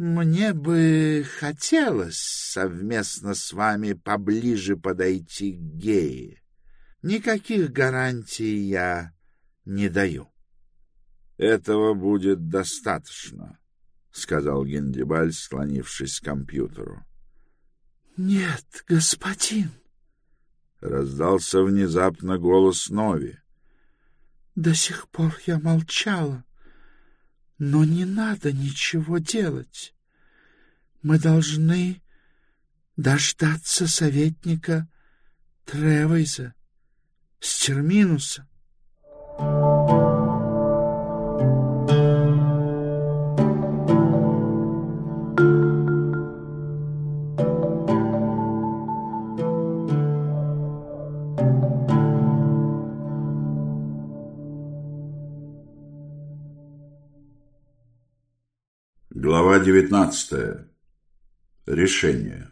Мне бы хотелось совместно с вами поближе подойти к гее. Никаких гарантий я не даю. — Этого будет достаточно, — сказал Гендибаль, склонившись к компьютеру. — Нет, господин, — раздался внезапно голос Нови. — До сих пор я молчала. Но не надо ничего делать. Мы должны дождаться советника Тревейза с Терминуса. Глава 19. Решение.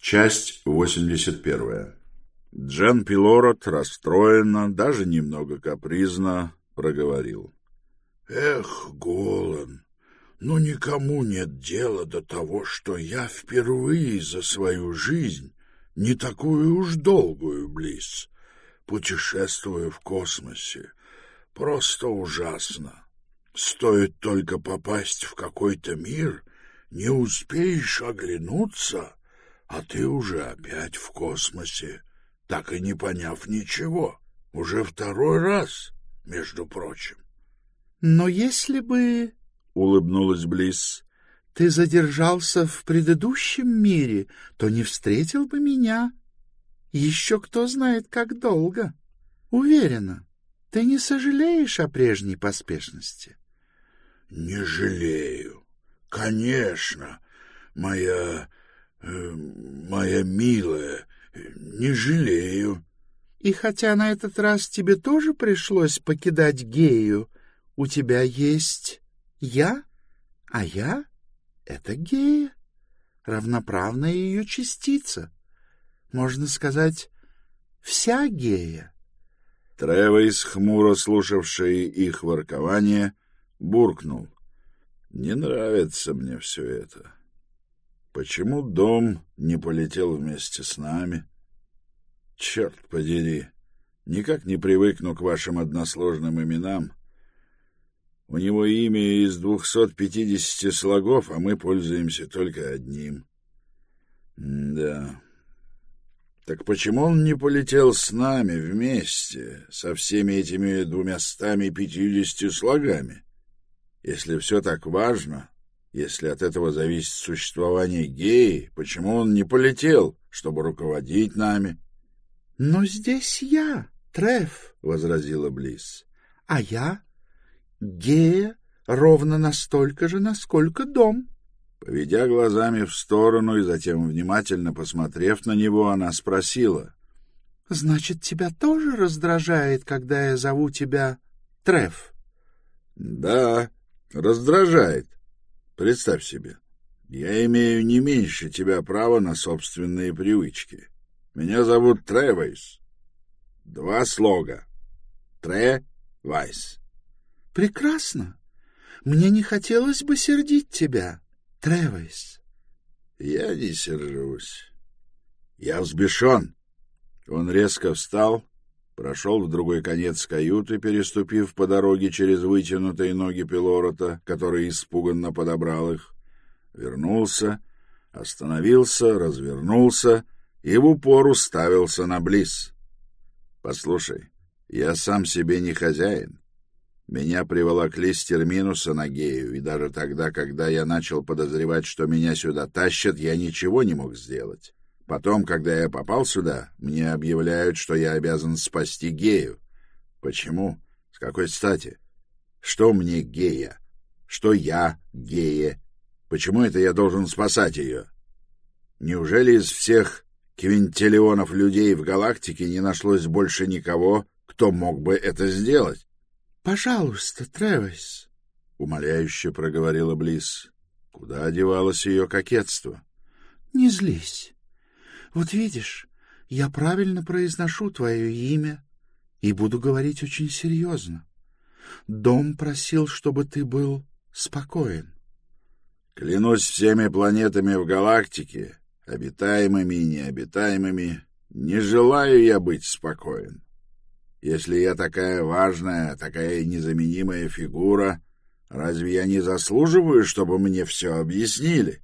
Часть 81. Джан Пилород расстроенно, даже немного капризно проговорил. — Эх, Голан, ну никому нет дела до того, что я впервые за свою жизнь, не такую уж долгую, Близ, путешествую в космосе. Просто ужасно. Стоит только попасть в какой-то мир, не успеешь оглянуться, а ты уже опять в космосе, так и не поняв ничего. Уже второй раз, между прочим. — Но если бы, — улыбнулась Близ, — ты задержался в предыдущем мире, то не встретил бы меня. Еще кто знает, как долго. Уверена, ты не сожалеешь о прежней поспешности. — не жалею. Конечно, моя... Э, моя милая, не жалею. И хотя на этот раз тебе тоже пришлось покидать Гею, у тебя есть я, а я — это Гея, равноправная ее частица. Можно сказать, вся Гея. Тревейс, хмуро слушавший их воркование, — буркнул. «Не нравится мне все это. Почему дом не полетел вместе с нами? Черт подери, никак не привыкну к вашим односложным именам. У него имя из двухсот пятидесяти слогов, а мы пользуемся только одним. да. Так почему он не полетел с нами вместе, со всеми этими двумястами пятьюдесятью слогами? Если все так важно, если от этого зависит существование геи, почему он не полетел, чтобы руководить нами? — Но здесь я, Треф, — возразила Близ, — а я гея ровно настолько же, насколько дом. Поведя глазами в сторону и затем внимательно посмотрев на него, она спросила. — Значит, тебя тоже раздражает, когда я зову тебя Треф? — Да, Раздражает. Представь себе, я имею не меньше тебя права на собственные привычки. Меня зовут Тревайс. Два слога. Тревайс. Прекрасно. Мне не хотелось бы сердить тебя, Тревайс. Я не сержусь. Я взбешен. Он резко встал прошел в другой конец каюты, переступив по дороге через вытянутые ноги Пилорота, который испуганно подобрал их, вернулся, остановился, развернулся и в упор уставился на Близ. «Послушай, я сам себе не хозяин. Меня приволокли с терминуса на Гею, и даже тогда, когда я начал подозревать, что меня сюда тащат, я ничего не мог сделать. Потом, когда я попал сюда, мне объявляют, что я обязан спасти гею. Почему? С какой стати? Что мне гея? Что я гея? Почему это я должен спасать ее? Неужели из всех квинтиллионов людей в галактике не нашлось больше никого, кто мог бы это сделать? — Пожалуйста, Тревис, — умоляюще проговорила Близ. Куда одевалось ее кокетство? — Не злись. Вот видишь, я правильно произношу твое имя и буду говорить очень серьезно. Дом просил, чтобы ты был спокоен. Клянусь всеми планетами в галактике, обитаемыми и необитаемыми, не желаю я быть спокоен. Если я такая важная, такая незаменимая фигура, разве я не заслуживаю, чтобы мне все объяснили?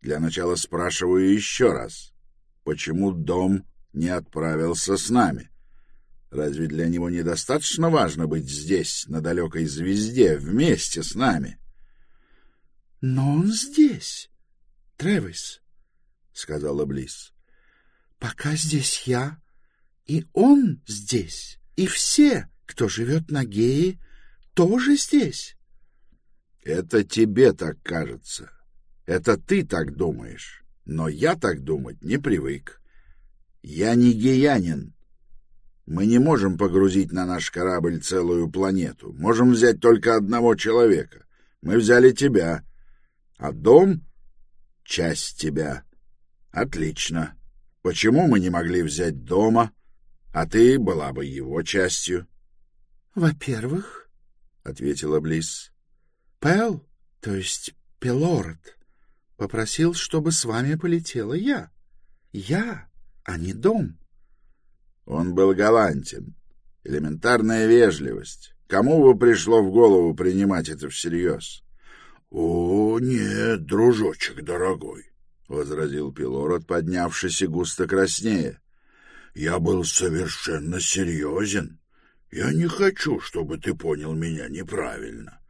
Для начала спрашиваю еще раз, почему дом не отправился с нами? Разве для него недостаточно важно быть здесь, на далекой звезде, вместе с нами? — Но он здесь, Тревис, — сказала Близ. — Пока здесь я, и он здесь, и все, кто живет на Гее, тоже здесь. — Это тебе так кажется. Это ты так думаешь. Но я так думать не привык. Я не геянин. Мы не можем погрузить на наш корабль целую планету. Можем взять только одного человека. Мы взяли тебя. А дом — часть тебя. Отлично. Почему мы не могли взять дома, а ты была бы его частью? — Во-первых, — ответила Близ, — Пэл, то есть Пелород, попросил, чтобы с вами полетела я. Я, а не дом. Он был галантен. Элементарная вежливость. Кому бы пришло в голову принимать это всерьез? — О, нет, дружочек дорогой, — возразил Пилород, поднявшись и густо краснея. — Я был совершенно серьезен. Я не хочу, чтобы ты понял меня неправильно.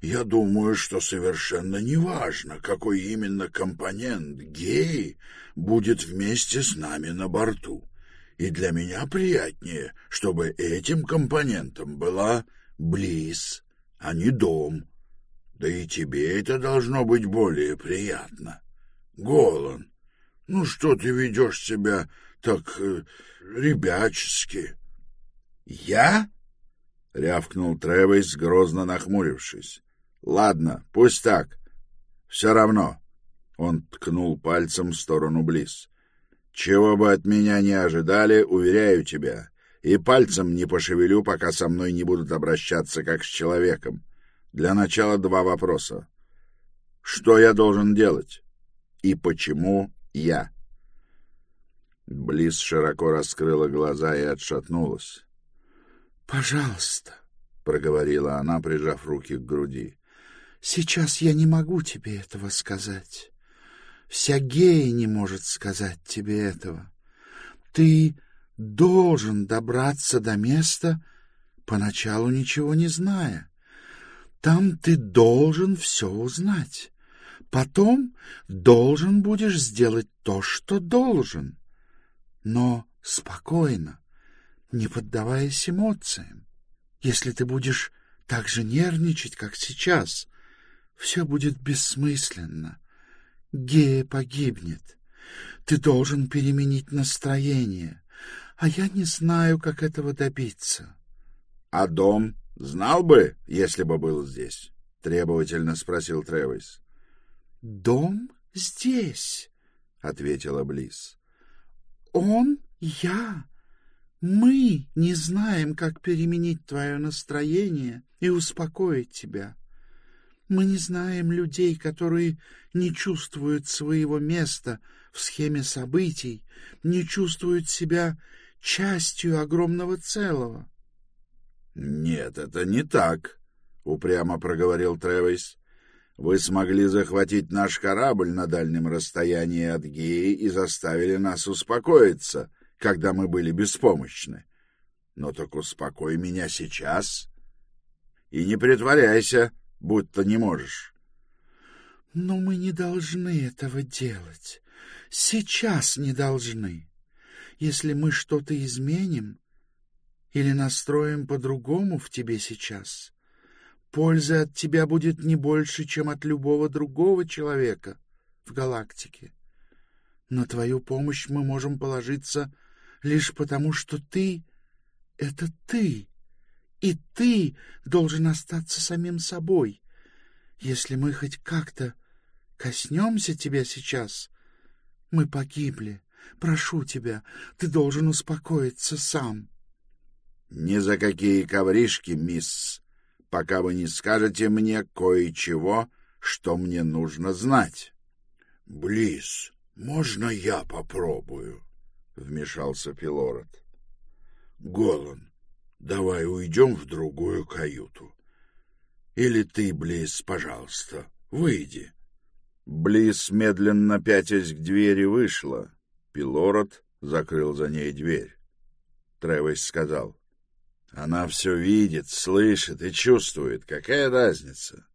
Я думаю, что совершенно неважно, какой именно компонент геи будет вместе с нами на борту. И для меня приятнее, чтобы этим компонентом была Близ, а не дом. Да и тебе это должно быть более приятно. Голан, ну что ты ведешь себя так э, ребячески? — Я? — рявкнул Тревис, грозно нахмурившись. Ладно, пусть так. Все равно. Он ткнул пальцем в сторону Близ. Чего бы от меня не ожидали, уверяю тебя, и пальцем не пошевелю, пока со мной не будут обращаться как с человеком. Для начала два вопроса. Что я должен делать? И почему я? Близ широко раскрыла глаза и отшатнулась. — Пожалуйста, — проговорила она, прижав руки к груди. Сейчас я не могу тебе этого сказать. Вся гея не может сказать тебе этого. Ты должен добраться до места, поначалу ничего не зная. Там ты должен все узнать. Потом должен будешь сделать то, что должен. Но спокойно, не поддаваясь эмоциям. Если ты будешь так же нервничать, как сейчас, все будет бессмысленно. Гея погибнет. Ты должен переменить настроение, а я не знаю, как этого добиться. — А дом знал бы, если бы был здесь? — требовательно спросил Тревис. — Дом здесь, — ответила Близ. — Он, я. Мы не знаем, как переменить твое настроение и успокоить тебя. — мы не знаем людей, которые не чувствуют своего места в схеме событий, не чувствуют себя частью огромного целого. — Нет, это не так, — упрямо проговорил Тревис. — Вы смогли захватить наш корабль на дальнем расстоянии от Геи и заставили нас успокоиться, когда мы были беспомощны. Но так успокой меня сейчас и не притворяйся, — будто не можешь. — Но мы не должны этого делать. Сейчас не должны. Если мы что-то изменим или настроим по-другому в тебе сейчас, пользы от тебя будет не больше, чем от любого другого человека в галактике. На твою помощь мы можем положиться лишь потому, что ты — это ты и ты должен остаться самим собой. Если мы хоть как-то коснемся тебя сейчас, мы погибли. Прошу тебя, ты должен успокоиться сам. — Ни за какие ковришки, мисс, пока вы не скажете мне кое-чего, что мне нужно знать. — Близ, можно я попробую? — вмешался Пилород. — Голан, давай уйдем в другую каюту. Или ты, Близ, пожалуйста, выйди. Близ, медленно пятясь к двери, вышла. Пилород закрыл за ней дверь. Тревес сказал. — Она все видит, слышит и чувствует. Какая разница?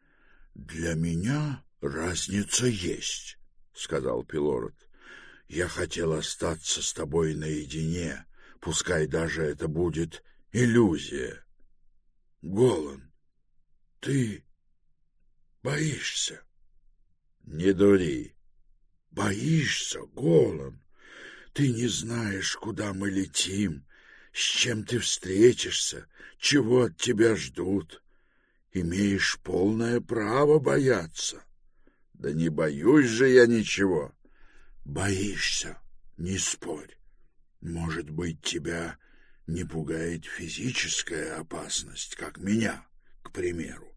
— Для меня разница есть, — сказал Пилород. — Я хотел остаться с тобой наедине, пускай даже это будет иллюзия. Голан, ты боишься? — Не дури. — Боишься, Голан? Ты не знаешь, куда мы летим, с чем ты встретишься, чего от тебя ждут. Имеешь полное право бояться. Да не боюсь же я ничего. Боишься, не спорь. Может быть, тебя не пугает физическая опасность, как меня, к примеру.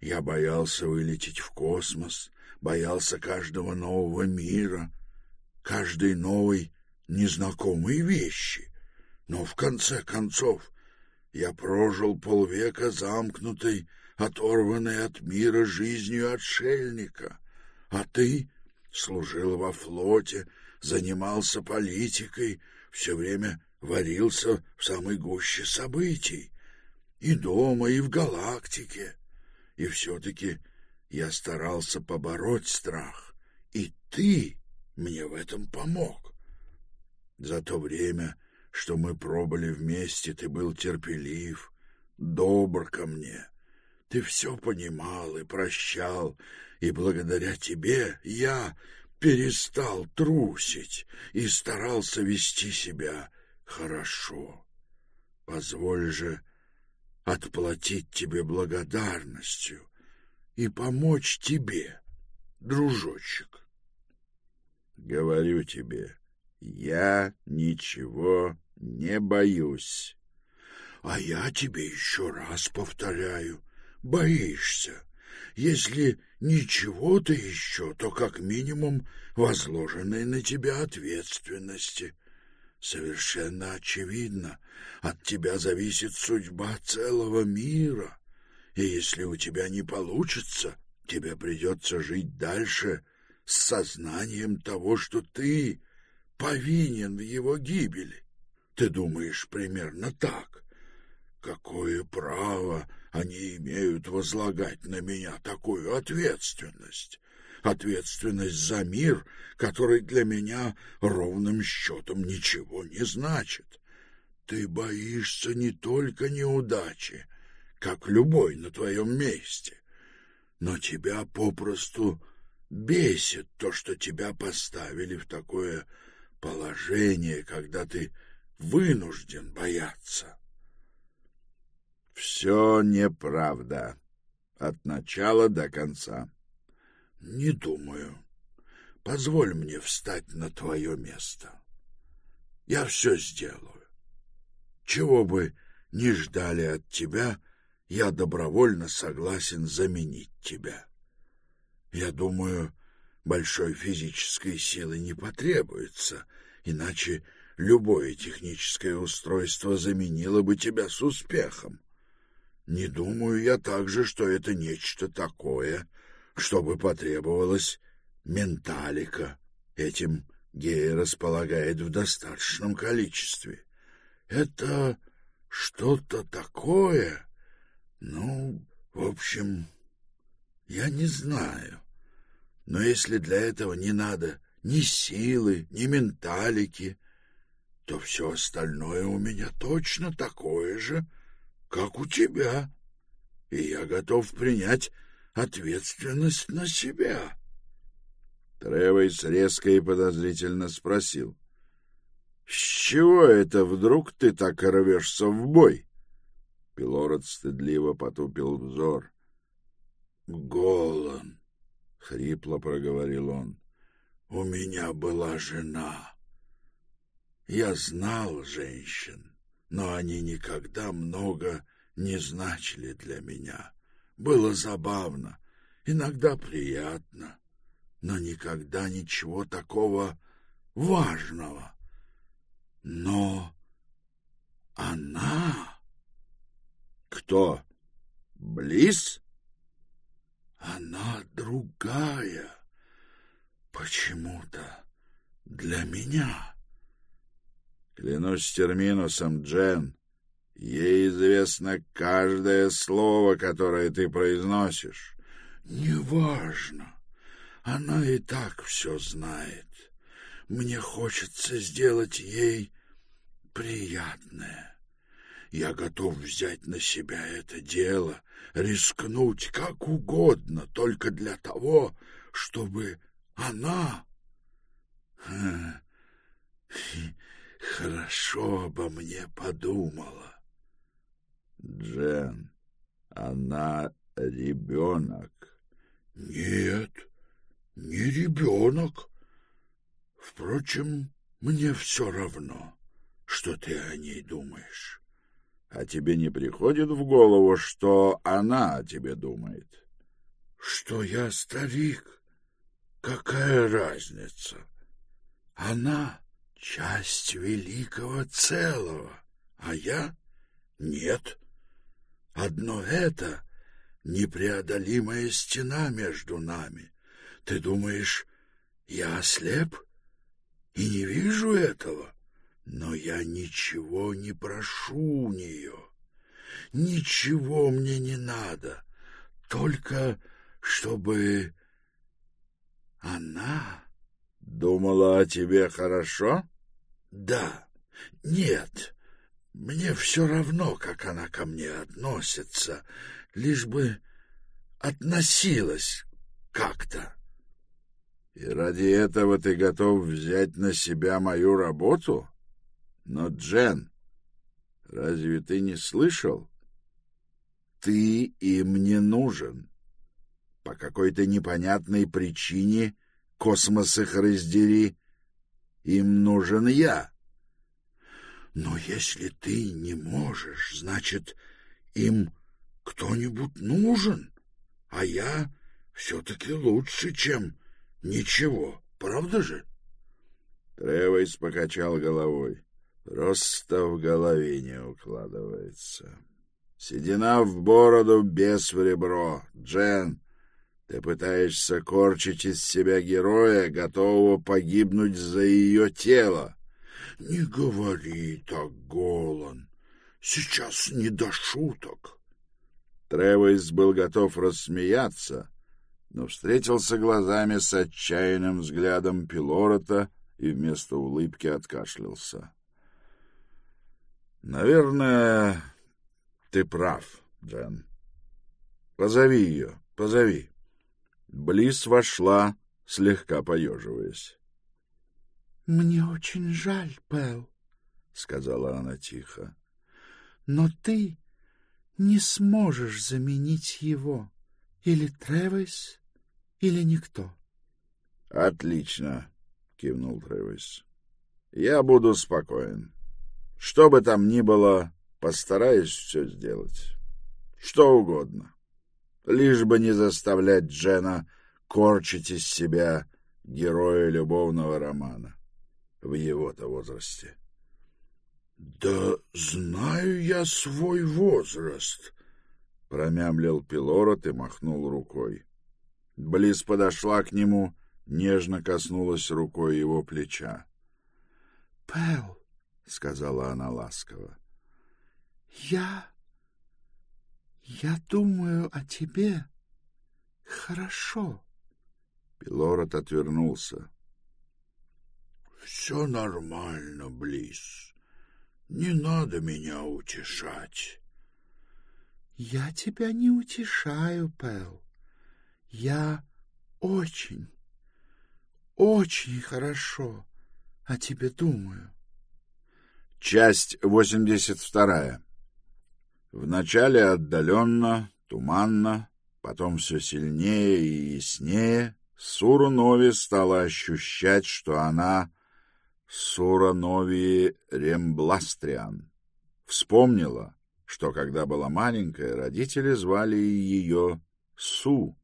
Я боялся вылететь в космос, боялся каждого нового мира, каждой новой незнакомой вещи. Но в конце концов я прожил полвека замкнутой, оторванной от мира жизнью отшельника, а ты служил во флоте, занимался политикой, все время варился в самой гуще событий, и дома, и в галактике. И все-таки я старался побороть страх, и ты мне в этом помог. За то время, что мы пробыли вместе, ты был терпелив, добр ко мне. Ты все понимал и прощал, и благодаря тебе я перестал трусить и старался вести себя хорошо. Позволь же отплатить тебе благодарностью и помочь тебе, дружочек. Говорю тебе, я ничего не боюсь. А я тебе еще раз повторяю, боишься. Если ничего-то еще, то как минимум возложенной на тебя ответственности. Совершенно очевидно, от тебя зависит судьба целого мира. И если у тебя не получится, тебе придется жить дальше с сознанием того, что ты повинен в его гибели. Ты думаешь примерно так. Какое право они имеют возлагать на меня такую ответственность? Ответственность за мир, который для меня ровным счетом ничего не значит. Ты боишься не только неудачи, как любой на твоем месте, но тебя попросту бесит то, что тебя поставили в такое положение, когда ты вынужден бояться. Все неправда. От начала до конца. Не думаю. Позволь мне встать на твое место. Я все сделаю. Чего бы ни ждали от тебя, я добровольно согласен заменить тебя. Я думаю, большой физической силы не потребуется, иначе любое техническое устройство заменило бы тебя с успехом. Не думаю я также, что это нечто такое, чтобы потребовалось менталика. Этим Гея располагает в достаточном количестве. Это что-то такое. Ну, в общем, я не знаю. Но если для этого не надо ни силы, ни менталики, то все остальное у меня точно такое же, как у тебя. И я готов принять ответственность на себя. Тревойс резко и подозрительно спросил. — С чего это вдруг ты так рвешься в бой? Пилород стыдливо потупил взор. — Голан, — хрипло проговорил он, — у меня была жена. Я знал женщин, но они никогда много не значили для меня. Было забавно, иногда приятно, но никогда ничего такого важного. Но она... Кто? Близ? Она другая. Почему-то для меня. Клянусь терминусом, Джен, ей известно каждое слово, которое ты произносишь. Неважно. Она и так все знает. Мне хочется сделать ей приятное. Я готов взять на себя это дело, рискнуть как угодно, только для того, чтобы она... Хорошо обо мне подумала. Джен, она ребенок. Нет, не ребенок. Впрочем, мне все равно, что ты о ней думаешь. А тебе не приходит в голову, что она о тебе думает? Что я старик? Какая разница? Она — часть великого целого, а я — нет. Одно это — непреодолимая стена между нами. Ты думаешь, я ослеп и не вижу этого? Но я ничего не прошу у нее. Ничего мне не надо, только чтобы она думала о тебе хорошо? Да. Нет. Мне все равно, как она ко мне относится, лишь бы относилась как-то. И ради этого ты готов взять на себя мою работу? Но, Джен, разве ты не слышал? Ты им не нужен. По какой-то непонятной причине, космос их раздери, им нужен я. Но если ты не можешь, значит, им кто-нибудь нужен, а я все-таки лучше, чем ничего, правда же? Тревойс покачал головой. Просто в голове не укладывается. Седина в бороду, без в ребро. Джен, ты пытаешься корчить из себя героя, готового погибнуть за ее тело. Не говори так, Голан. Сейчас не до шуток. Тревис был готов рассмеяться, но встретился глазами с отчаянным взглядом Пилорота и вместо улыбки откашлялся. — Наверное, ты прав, Джен. Позови ее, позови. Близ вошла, слегка поеживаясь. — Мне очень жаль, Пэл, — сказала она тихо. — Но ты не сможешь заменить его. Или Тревис, или никто. — Отлично, — кивнул Тревис. — Я буду спокоен. Что бы там ни было, постараюсь все сделать. Что угодно. — лишь бы не заставлять Джена корчить из себя героя любовного романа в его-то возрасте. — Да знаю я свой возраст, — промямлил Пилород и махнул рукой. Близ подошла к нему, нежно коснулась рукой его плеча. — Пэл, — сказала она ласково, — я я думаю о тебе хорошо. Пилород отвернулся. Все нормально, Близ. Не надо меня утешать. Я тебя не утешаю, Пэл. Я очень, очень хорошо о тебе думаю. Часть восемьдесят вторая. Вначале отдаленно, туманно, потом все сильнее и яснее, Сура Нови стала ощущать, что она Сура Нови Рембластриан. Вспомнила, что когда была маленькая, родители звали ее Су,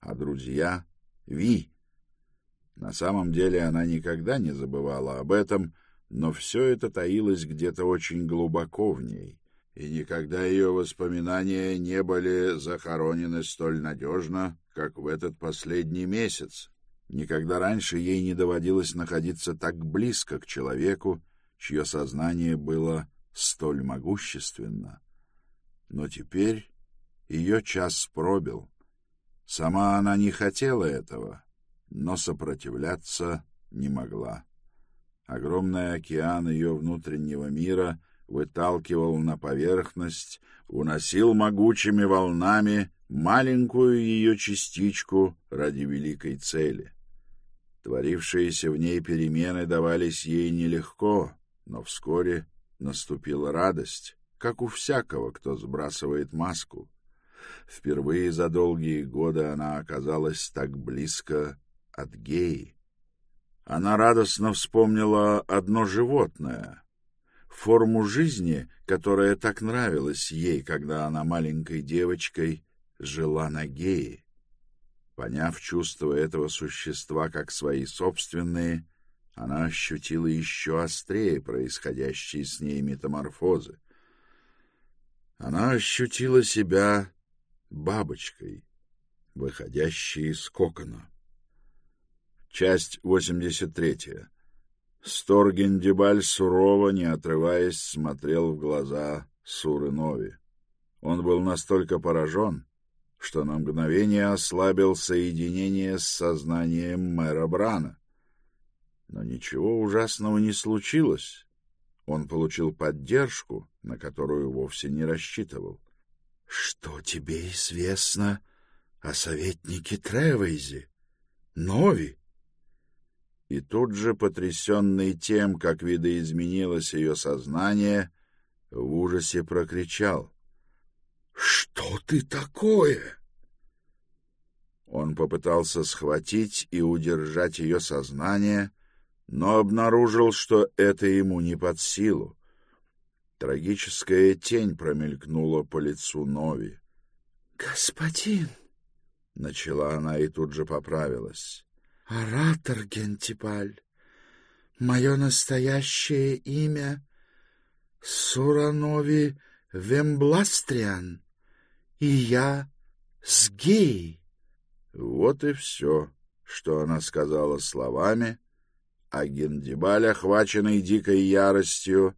а друзья — Ви. На самом деле она никогда не забывала об этом, но все это таилось где-то очень глубоко в ней, и никогда ее воспоминания не были захоронены столь надежно, как в этот последний месяц. Никогда раньше ей не доводилось находиться так близко к человеку, чье сознание было столь могущественно. Но теперь ее час пробил. Сама она не хотела этого, но сопротивляться не могла. Огромный океан ее внутреннего мира выталкивал на поверхность, уносил могучими волнами маленькую ее частичку ради великой цели. Творившиеся в ней перемены давались ей нелегко, но вскоре наступила радость, как у всякого, кто сбрасывает маску. Впервые за долгие годы она оказалась так близко от геи. Она радостно вспомнила одно животное, форму жизни, которая так нравилась ей, когда она маленькой девочкой жила на гее. Поняв чувства этого существа как свои собственные, она ощутила еще острее происходящие с ней метаморфозы. Она ощутила себя бабочкой, выходящей из кокона. Часть 83. Сторгендибаль сурово, не отрываясь, смотрел в глаза Суры Нови. Он был настолько поражен, что на мгновение ослабил соединение с сознанием мэра Брана. Но ничего ужасного не случилось. Он получил поддержку, на которую вовсе не рассчитывал. — Что тебе известно о советнике Тревейзе? Нови? И тут же, потрясенный тем, как видоизменилось ее сознание, в ужасе прокричал. — Что ты такое? Он попытался схватить и удержать ее сознание, но обнаружил, что это ему не под силу. Трагическая тень промелькнула по лицу Нови. — Господин! — начала она и тут же поправилась. Оратор Гентипаль. Мое настоящее имя Суранови Вембластриан, и я с гей. Вот и все, что она сказала словами, а Гендибаль, охваченный дикой яростью,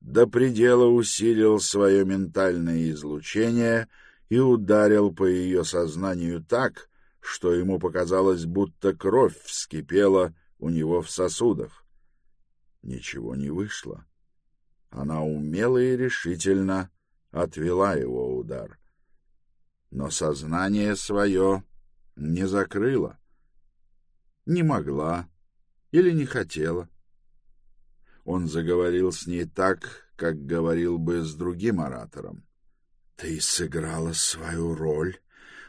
до предела усилил свое ментальное излучение и ударил по ее сознанию так, что ему показалось, будто кровь вскипела у него в сосудах. Ничего не вышло. Она умело и решительно отвела его удар. Но сознание свое не закрыла. Не могла или не хотела. Он заговорил с ней так, как говорил бы с другим оратором. — Ты сыграла свою роль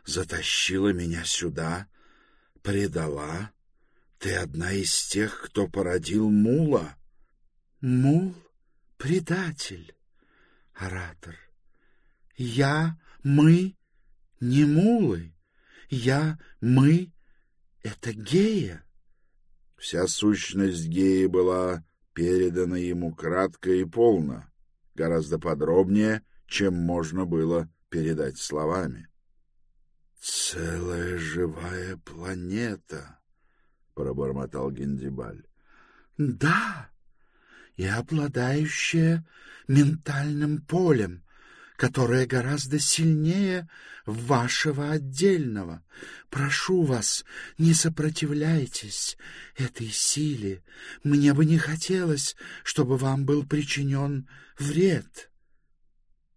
затащила меня сюда, предала. Ты одна из тех, кто породил мула. Мул — предатель, оратор. Я, мы — не мулы. Я, мы — это гея. Вся сущность геи была передана ему кратко и полно, гораздо подробнее, чем можно было передать словами. «Целая живая планета», — пробормотал Гендибаль. «Да, и обладающая ментальным полем, которое гораздо сильнее вашего отдельного. Прошу вас, не сопротивляйтесь этой силе. Мне бы не хотелось, чтобы вам был причинен вред».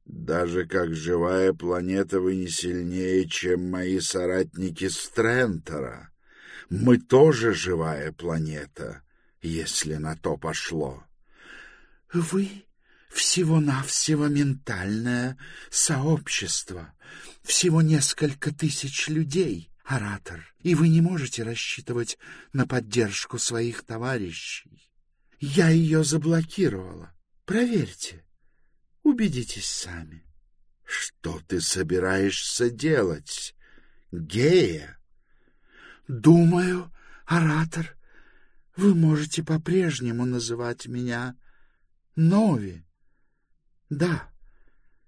Даже как живая планета вы не сильнее, чем мои соратники Стрентера. Мы тоже живая планета, если на то пошло. Вы всего-навсего ментальное сообщество, всего несколько тысяч людей, оратор, и вы не можете рассчитывать на поддержку своих товарищей. Я ее заблокировала. Проверьте. Убедитесь сами. Что ты собираешься делать, гея? Думаю, оратор, вы можете по-прежнему называть меня Нови. Да,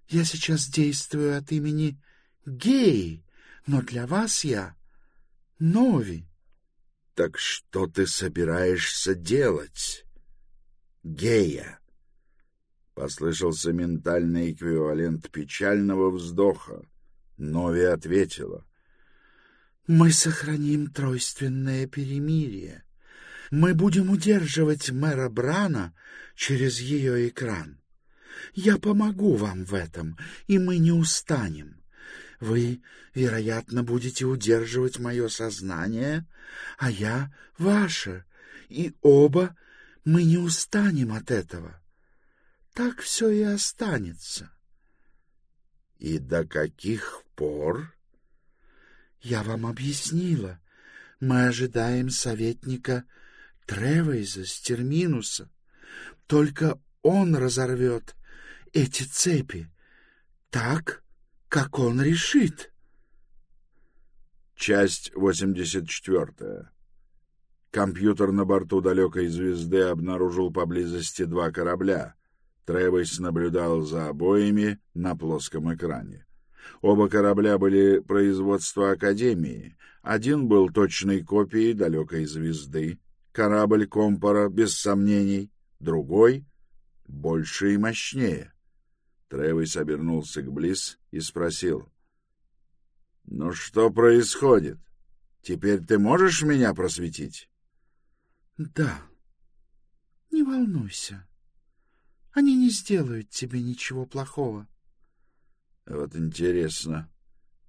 я сейчас действую от имени Геи, но для вас я Нови. — Так что ты собираешься делать, Гея? Послышался ментальный эквивалент печального вздоха. Нови ответила. — Мы сохраним тройственное перемирие. Мы будем удерживать мэра Брана через ее экран. Я помогу вам в этом, и мы не устанем. Вы, вероятно, будете удерживать мое сознание, а я — ваше, и оба мы не устанем от этого. Так все и останется. — И до каких пор? — Я вам объяснила. Мы ожидаем советника Тревейза Стерминуса. Только он разорвет эти цепи так, как он решит. Часть 84. Компьютер на борту далекой звезды обнаружил поблизости два корабля. Тревис наблюдал за обоими на плоском экране. Оба корабля были производства Академии. Один был точной копией далекой звезды, корабль Компора, без сомнений, другой — больше и мощнее. Тревис обернулся к Близ и спросил. — Ну что происходит? Теперь ты можешь меня просветить? — Да. Не волнуйся. Они не сделают тебе ничего плохого. — Вот интересно,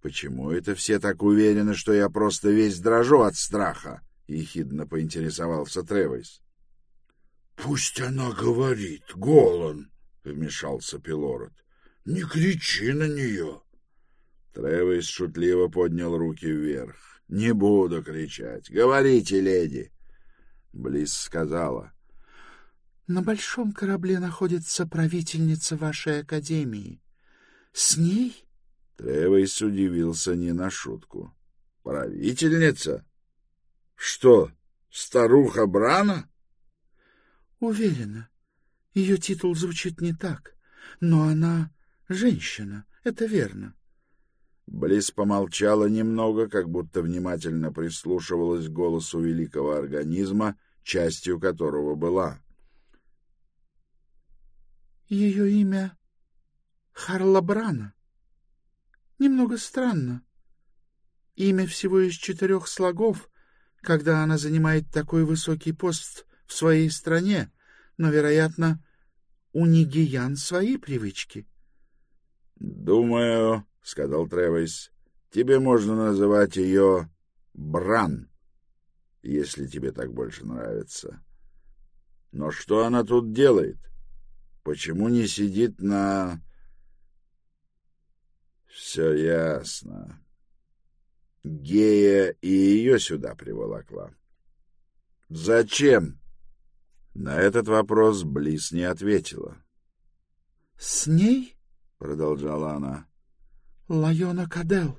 почему это все так уверены, что я просто весь дрожу от страха? — ехидно поинтересовался Тревис. — Пусть она говорит, Голан, — вмешался Пилород. — Не кричи на нее. Тревис шутливо поднял руки вверх. — Не буду кричать. Говорите, леди. Близ сказала. — На большом корабле находится правительница вашей академии. С ней? Тревис удивился не на шутку. — Правительница? Что, старуха Брана? — Уверена. Ее титул звучит не так, но она женщина, это верно. Близ помолчала немного, как будто внимательно прислушивалась к голосу великого организма, частью которого была. Ее имя Харла Брана. Немного странно. Имя всего из четырех слогов, когда она занимает такой высокий пост в своей стране, но, вероятно, у нигиян свои привычки. — Думаю, — сказал Тревис, — тебе можно называть ее Бран, если тебе так больше нравится. Но что она тут делает? Почему не сидит на... Все ясно. Гея и ее сюда приволокла. Зачем? На этот вопрос Близ не ответила. — С ней, — продолжала она, — Лайона Кадел.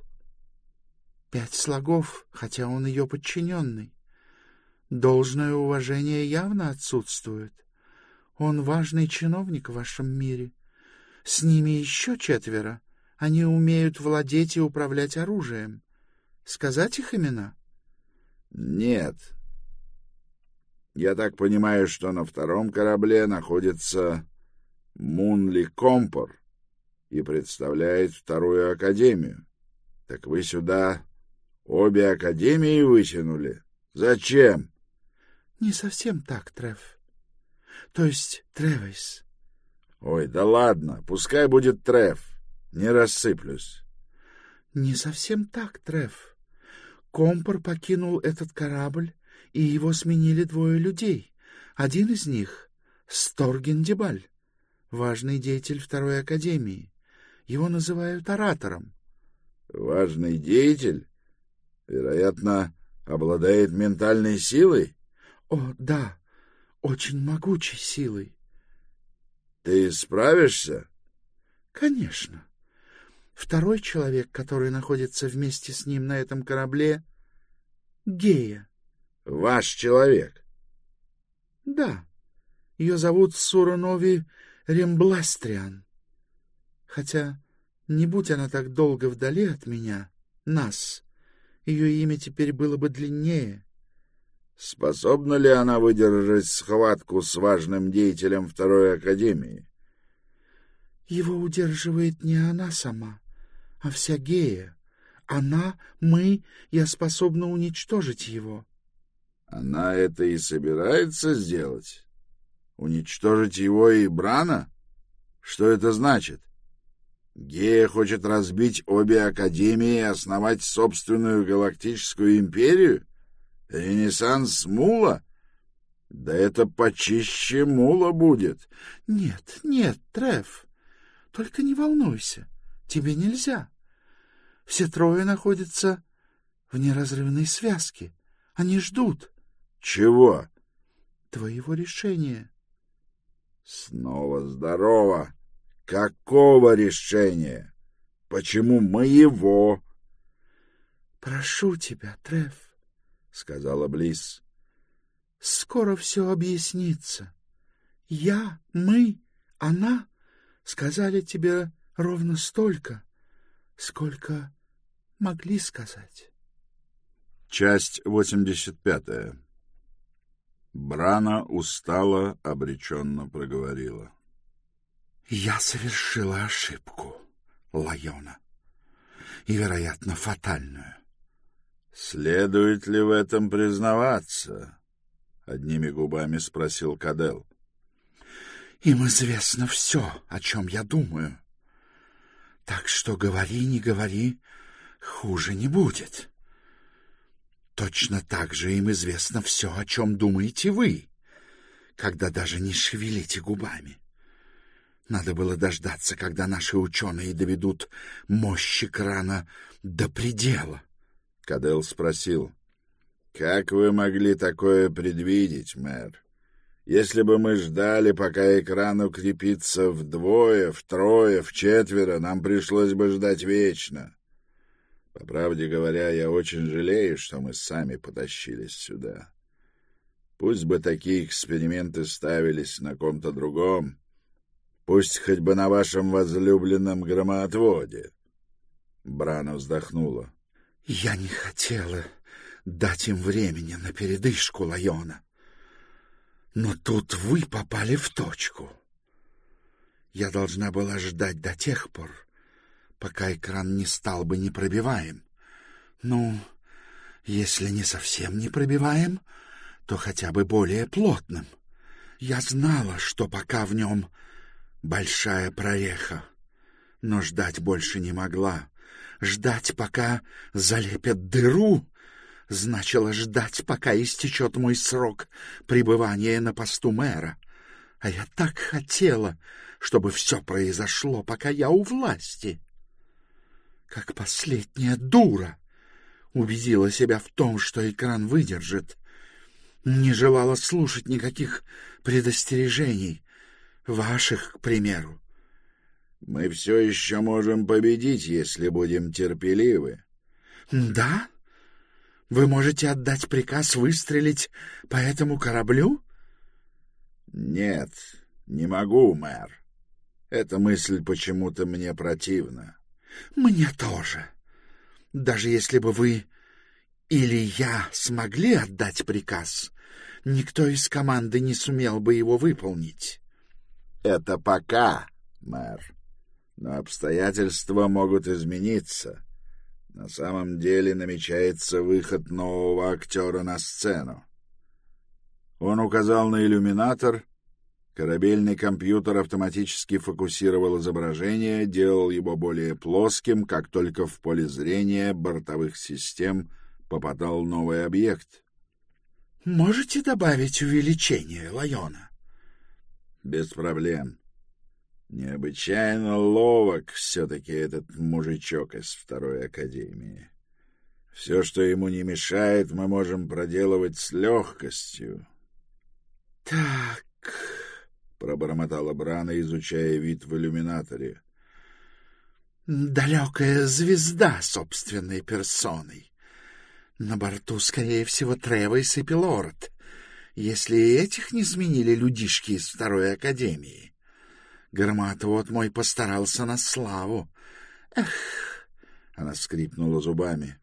Пять слогов, хотя он ее подчиненный. Должное уважение явно отсутствует. Он важный чиновник в вашем мире. С ними еще четверо. Они умеют владеть и управлять оружием. Сказать их имена? — Нет, я так понимаю, что на втором корабле находится Мунли Компор и представляет вторую академию. Так вы сюда обе академии вытянули? Зачем? Не совсем так, Трев. То есть Тревис. Ой, да ладно, пускай будет Трев. Не рассыплюсь. Не совсем так, Трев. Компор покинул этот корабль и его сменили двое людей. Один из них — Сторген Дебаль, важный деятель Второй Академии. Его называют оратором. — Важный деятель? Вероятно, обладает ментальной силой? — О, да, очень могучей силой. — Ты справишься? — Конечно. Второй человек, который находится вместе с ним на этом корабле — Гея. — Ваш человек? — Да. Ее зовут Суранови Рембластриан. Хотя, не будь она так долго вдали от меня, нас, ее имя теперь было бы длиннее. Способна ли она выдержать схватку с важным деятелем Второй Академии? Его удерживает не она сама, а вся гея. Она, мы, я способна уничтожить его. Она это и собирается сделать? Уничтожить его и Брана? Что это значит? Гея хочет разбить обе Академии и основать собственную галактическую империю? Ренессанс Мула? Да это почище Мула будет. Нет, нет, Треф, только не волнуйся, тебе нельзя. Все трое находятся в неразрывной связке. Они ждут. Чего? Твоего решения. Снова здорово. Какого решения? Почему моего? Прошу тебя, Треф, сказала Близ. Скоро все объяснится. Я, мы, она сказали тебе ровно столько, сколько могли сказать. Часть восемьдесят пятая. Брана устало, обреченно проговорила. — Я совершила ошибку, Лайона, и, вероятно, фатальную. — Следует ли в этом признаваться? — одними губами спросил Кадел. — Им известно все, о чем я думаю. Так что говори, не говори, хуже не будет. Точно так же им известно все, о чем думаете вы, когда даже не шевелите губами. Надо было дождаться, когда наши ученые доведут мощь экрана до предела. Кадел спросил, «Как вы могли такое предвидеть, мэр? Если бы мы ждали, пока экран укрепится вдвое, втрое, вчетверо, нам пришлось бы ждать вечно. По правде говоря, я очень жалею, что мы сами потащились сюда. Пусть бы такие эксперименты ставились на ком-то другом, пусть хоть бы на вашем возлюбленном громоотводе. Брана вздохнула. — Я не хотела дать им времени на передышку, Лайона. Но тут вы попали в точку. Я должна была ждать до тех пор, пока экран не стал бы непробиваем. Ну, если не совсем непробиваем, то хотя бы более плотным. Я знала, что пока в нем большая прореха, но ждать больше не могла. Ждать, пока залепят дыру, значило ждать, пока истечет мой срок пребывания на посту мэра. А я так хотела, чтобы все произошло, пока я у власти. Как последняя дура убедила себя в том, что экран выдержит. Не желала слушать никаких предостережений, ваших, к примеру. Мы все еще можем победить, если будем терпеливы. — Да? Вы можете отдать приказ выстрелить по этому кораблю? — Нет, не могу, мэр. Эта мысль почему-то мне противна. — Мне тоже. Даже если бы вы или я смогли отдать приказ, никто из команды не сумел бы его выполнить. — Это пока, мэр. Но обстоятельства могут измениться. На самом деле намечается выход нового актера на сцену. Он указал на иллюминатор. Корабельный компьютер автоматически фокусировал изображение, делал его более плоским, как только в поле зрения бортовых систем попадал новый объект. «Можете добавить увеличение, Лайона?» «Без проблем. Необычайно ловок все-таки этот мужичок из второй академии. Все, что ему не мешает, мы можем проделывать с легкостью. — Так, — пробормотала Брана, изучая вид в иллюминаторе. — Далекая звезда собственной персоной. На борту, скорее всего, Тревойс и Пилород, если и этих не сменили людишки из второй академии. вот мой постарался на славу. Эх, она скрипнула зубами.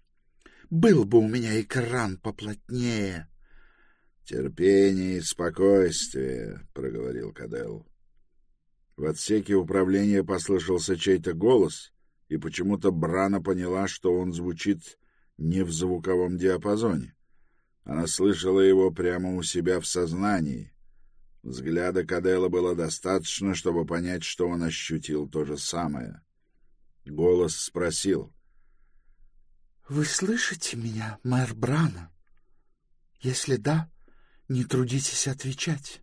Был бы у меня экран поплотнее. Терпение и спокойствие, проговорил Кадел. В отсеке управления послышался чей-то голос, и почему-то Брана поняла, что он звучит не в звуковом диапазоне. Она слышала его прямо у себя в сознании. Взгляда Кадела было достаточно, чтобы понять, что он ощутил то же самое. Голос спросил. — Вы слышите меня, мэр Брана? Если да, не трудитесь отвечать.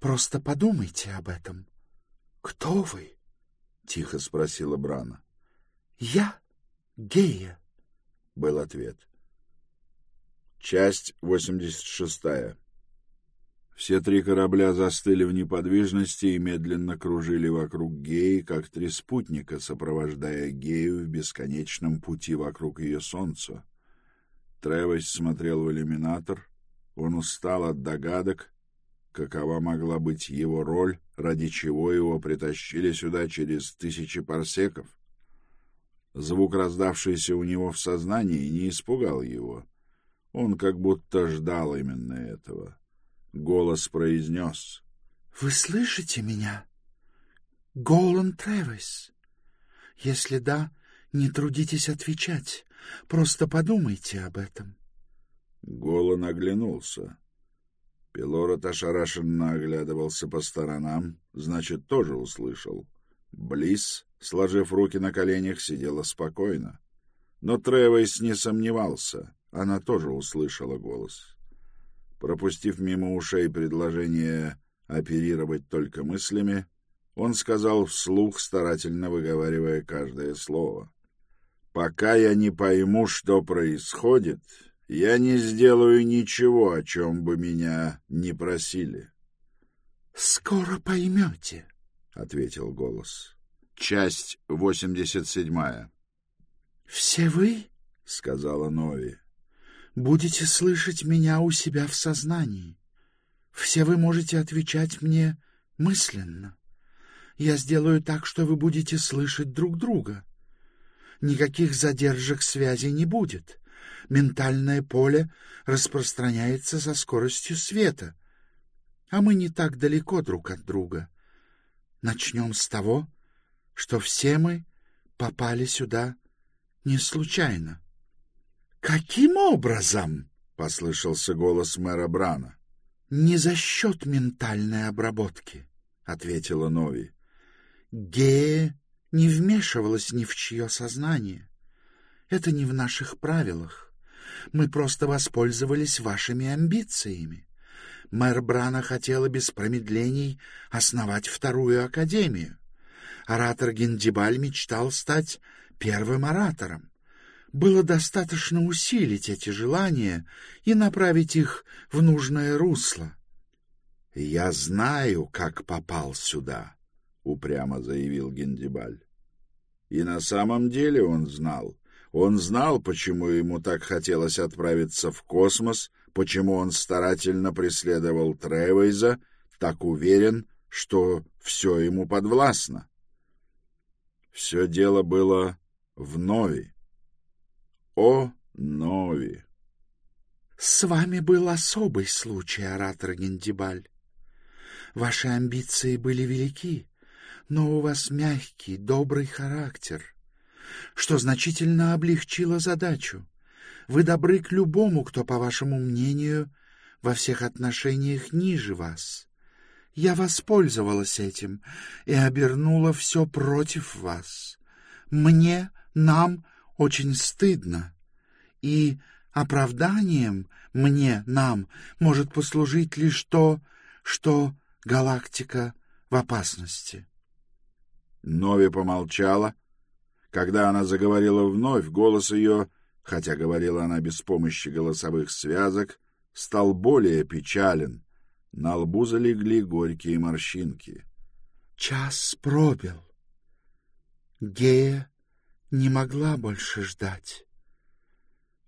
Просто подумайте об этом. — Кто вы? — тихо спросила Брана. — Я Гея был ответ. Часть 86. Все три корабля застыли в неподвижности и медленно кружили вокруг Геи, как три спутника, сопровождая Гею в бесконечном пути вокруг ее солнца. Тревес смотрел в иллюминатор. Он устал от догадок, какова могла быть его роль, ради чего его притащили сюда через тысячи парсеков. Звук, раздавшийся у него в сознании, не испугал его. Он как будто ждал именно этого. Голос произнес. — Вы слышите меня? Голан Тревис. Если да, не трудитесь отвечать. Просто подумайте об этом. Голан оглянулся. Пилород ошарашенно оглядывался по сторонам, значит, тоже услышал. Близ, сложив руки на коленях, сидела спокойно. Но Тревейс не сомневался, она тоже услышала голос. Пропустив мимо ушей предложение оперировать только мыслями, он сказал вслух, старательно выговаривая каждое слово. «Пока я не пойму, что происходит, я не сделаю ничего, о чем бы меня не просили». «Скоро поймете», ответил голос. Часть восемьдесят седьмая. Все вы, сказала Нови, будете слышать меня у себя в сознании. Все вы можете отвечать мне мысленно. Я сделаю так, что вы будете слышать друг друга. Никаких задержек связи не будет. Ментальное поле распространяется со скоростью света, а мы не так далеко друг от друга. Начнем с того, что все мы попали сюда не случайно. — Каким образом? — послышался голос мэра Брана. — Не за счет ментальной обработки, — ответила Нови. Гея не вмешивалась ни в чье сознание. Это не в наших правилах. Мы просто воспользовались вашими амбициями. Мэр Брана хотела без промедлений основать вторую академию. Оратор Гендибаль мечтал стать первым оратором. Было достаточно усилить эти желания и направить их в нужное русло. — Я знаю, как попал сюда, — упрямо заявил Гендибаль. И на самом деле он знал. Он знал, почему ему так хотелось отправиться в космос почему он старательно преследовал Тревейза, так уверен, что все ему подвластно. Все дело было в Нови. О Нови! С вами был особый случай, оратор Гендибаль. Ваши амбиции были велики, но у вас мягкий, добрый характер, что значительно облегчило задачу. Вы добры к любому, кто, по вашему мнению, во всех отношениях ниже вас. Я воспользовалась этим и обернула все против вас. Мне, нам очень стыдно. И оправданием мне, нам, может послужить лишь то, что галактика в опасности. Нови помолчала. Когда она заговорила вновь, голос ее хотя говорила она без помощи голосовых связок, стал более печален. На лбу залегли горькие морщинки. Час пробил. Гея не могла больше ждать.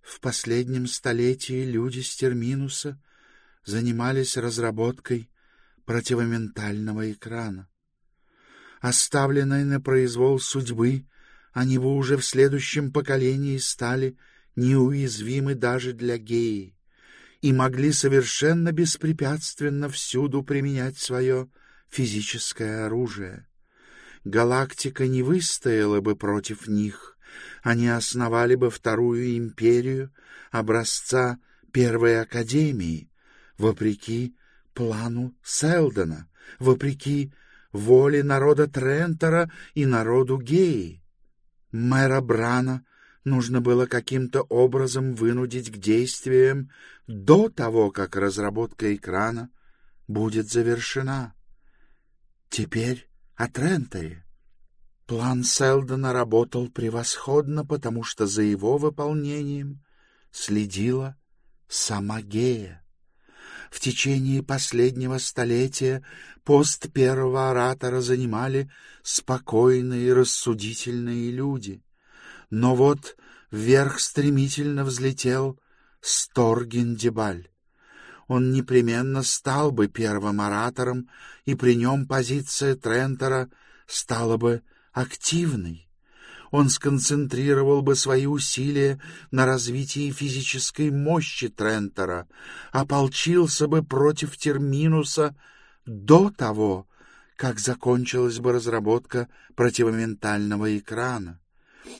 В последнем столетии люди с Терминуса занимались разработкой противоментального экрана. Оставленные на произвол судьбы, они бы уже в следующем поколении стали неуязвимы даже для геи и могли совершенно беспрепятственно всюду применять свое физическое оружие. Галактика не выстояла бы против них, они основали бы вторую империю образца Первой Академии, вопреки плану Селдона, вопреки воле народа Трентера и народу Геи. Мэра Брана нужно было каким-то образом вынудить к действиям до того, как разработка экрана будет завершена. Теперь о Трентере. План Селдона работал превосходно, потому что за его выполнением следила сама Гея. В течение последнего столетия пост первого оратора занимали спокойные, рассудительные люди. Но вот вверх стремительно взлетел Сторгендебаль. Он непременно стал бы первым оратором, и при нем позиция Трентера стала бы активной. Он сконцентрировал бы свои усилия на развитии физической мощи Трентера, ополчился бы против Терминуса до того, как закончилась бы разработка противоментального экрана,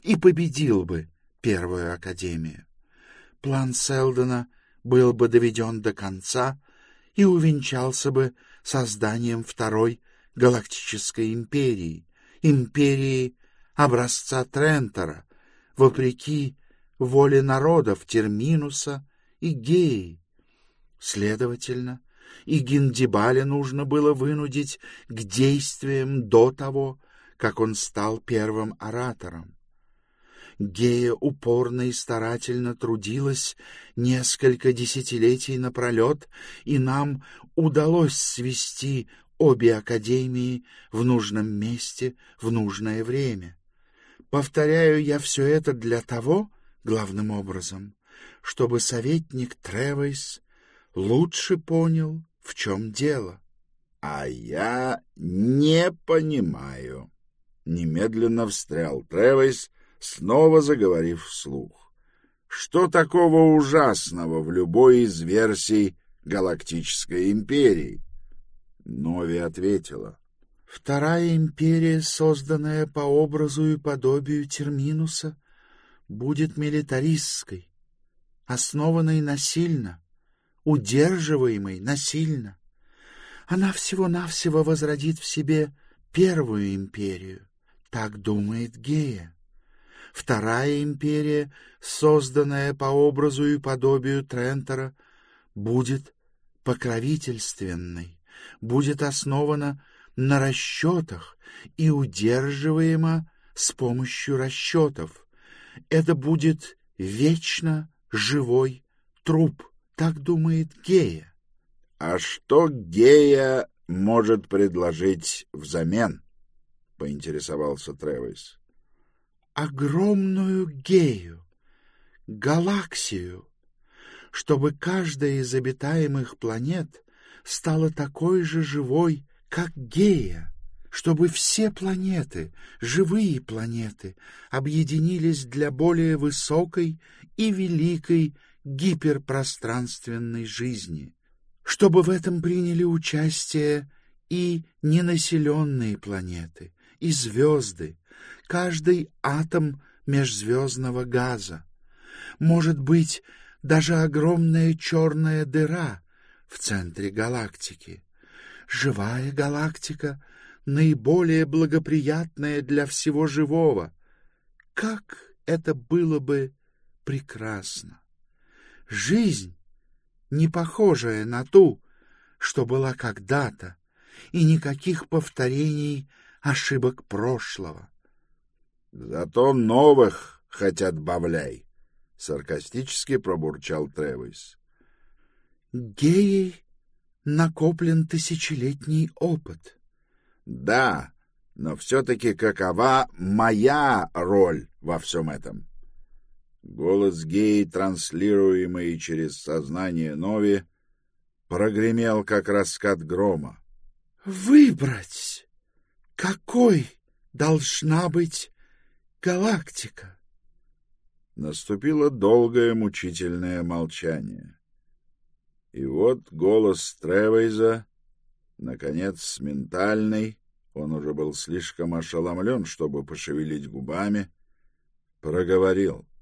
и победил бы Первую Академию. План Селдона был бы доведен до конца и увенчался бы созданием Второй Галактической империи, империи образца Трентера, вопреки воле народов Терминуса и Геи. Следовательно, и Гиндибале нужно было вынудить к действиям до того, как он стал первым оратором. Гея упорно и старательно трудилась несколько десятилетий напролет, и нам удалось свести обе академии в нужном месте в нужное время. Повторяю я все это для того, главным образом, чтобы советник Тревейс лучше понял, в чем дело. — А я не понимаю. Немедленно встрял Тревейс, снова заговорив вслух. Что такого ужасного в любой из версий Галактической империи? Нови ответила. Вторая империя, созданная по образу и подобию Терминуса, будет милитаристской, основанной насильно, удерживаемой насильно. Она всего-навсего возродит в себе первую империю, так думает Гея. Вторая империя, созданная по образу и подобию Трентера, будет покровительственной, будет основана на расчетах и удерживаема с помощью расчетов. Это будет вечно живой труп, так думает Гея. — А что Гея может предложить взамен? — поинтересовался Тревис огромную гею, галаксию, чтобы каждая из обитаемых планет стала такой же живой, как гея, чтобы все планеты, живые планеты, объединились для более высокой и великой гиперпространственной жизни, чтобы в этом приняли участие и ненаселенные планеты, и звезды, каждый атом межзвездного газа. Может быть, даже огромная черная дыра в центре галактики. Живая галактика, наиболее благоприятная для всего живого. Как это было бы прекрасно! Жизнь, не похожая на ту, что была когда-то, и никаких повторений ошибок прошлого. — Зато новых хоть отбавляй, — саркастически пробурчал Тревис. — Геей накоплен тысячелетний опыт. — Да, но все-таки какова моя роль во всем этом? Голос геи, транслируемый через сознание Нови, прогремел, как раскат грома. «Выбрать, какой должна быть галактика?» Наступило долгое мучительное молчание. И вот голос Тревейза, наконец, ментальный, он уже был слишком ошеломлен, чтобы пошевелить губами, проговорил —